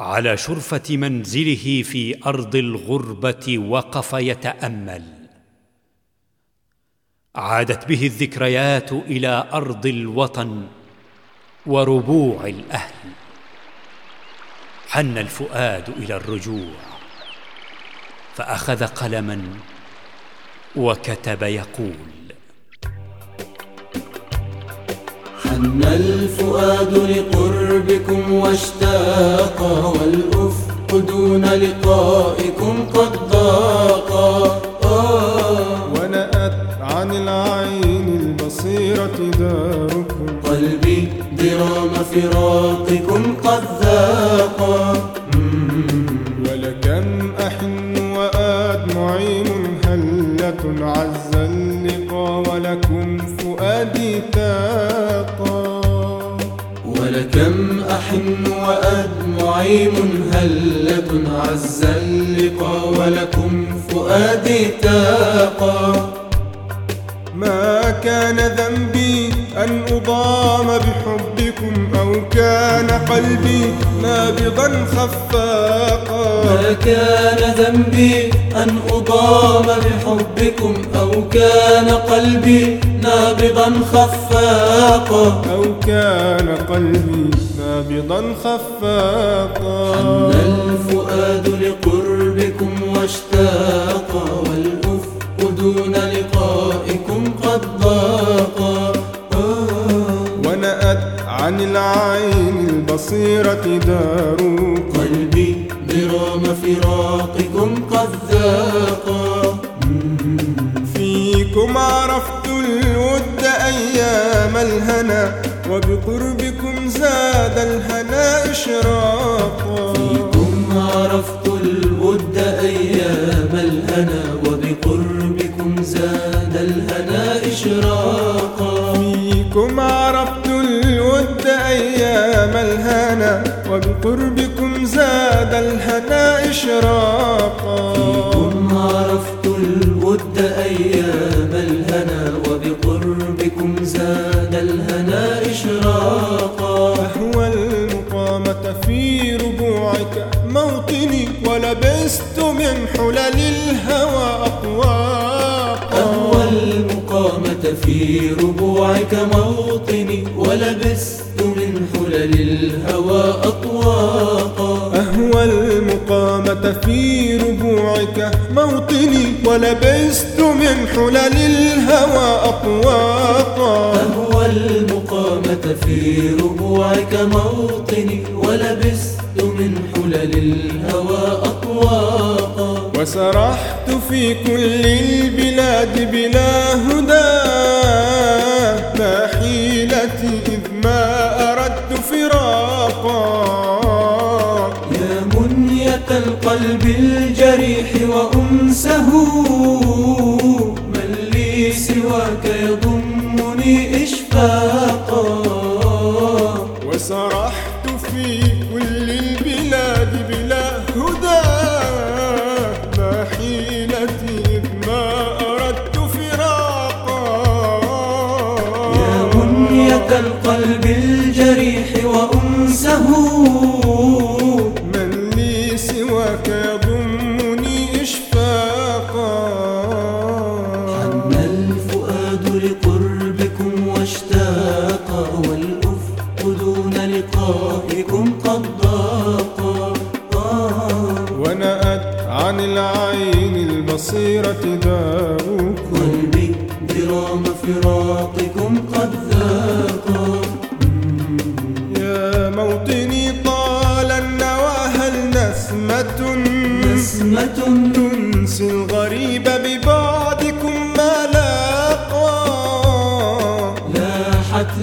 على شرفة منزله في أرض الغربة وقف يتأمل. عادت به الذكريات إلى أرض الوطن وربوع الأهل. حن الفؤاد إلى الرجوع فأخذ قلما وكتب يقول حن الفؤاد لقربكم واشتاق والأفق دون لقائكم قد ضاقا ونأت عن العين البصيرة داركم. قلبي درام فراقكم قد ذاقا ولكم أحن وأدمعي منهلة عز اللقاء ولكم فؤادي تاقا ولكم أحن وأدمعي منهلة عز اللقاء ولكم فؤادي تاقا ما كان ذنبي أن أضام بحبكم أو كان قلبي نابضا خفاقا؟ ما كان ذنبي أن أضام بحبكم أو كان قلبي نابضا خفاقا. أو كان قلبي نابضا خفاقا. حن الفؤاد لقربكم واشتاقا والأفق دون لقائكم قد ضاقا ونأت عن العين البصيرة دار قلبي درام فراقكم قد ذاقا فيكم عرفت الود أيام الهنا وبقربكم زاد الهنا إشراقا فيكم عرفت الود أيام الهنا وبقربكم زاد الهنا إشراقا وبقربكم زاد الهنا إشراقا. فيكم عرفت الود أيام الهنا وبقربكم زاد الهنا إشراقا. أهوى المقامة في ربوعك موطني ولبست من حلل الهوى أطواقا أهوى المقامة في ربوعك موطني ولبست من حلل الهوى أطواقا المقامة في ربوعك موطني ولبست من حلل الهوى أطواقا. أهوى المقامة في ربوعك موطني ولبست من حلل الهوى أطواقا. وسرحت في كل البلاد بلا هدى. القلب الجريح وأنسه من لي سواك يضمني إشفاقا. وسرحت في كل البلاد بلا هدى ما حيلتي إذ ما أردت فراقا. يا منية القلب الجريح وأنسه عن العين البصيرة داركم قلبي درام فراقكم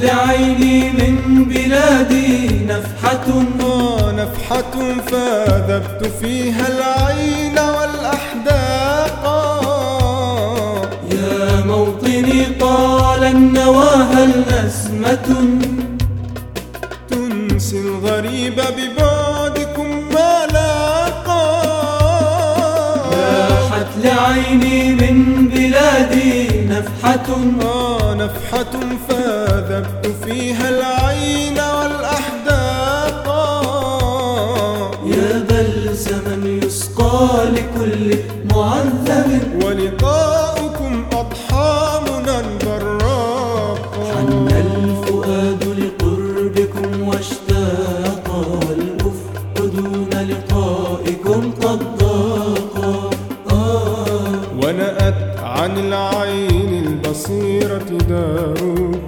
لعيني من بلادي نفحة نفحة فاذبت فيها العين والأحداق. يا موطني طال النواهى النسمة تنسي الغريب ببعدكم ما لاقى. لاحت لعيني من فؤادي نفحة آه نفحة فذبت فيها العين والأحداق يا بلسما يسقى لكل معذب. ولقاء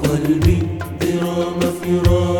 قلبي برام فراق.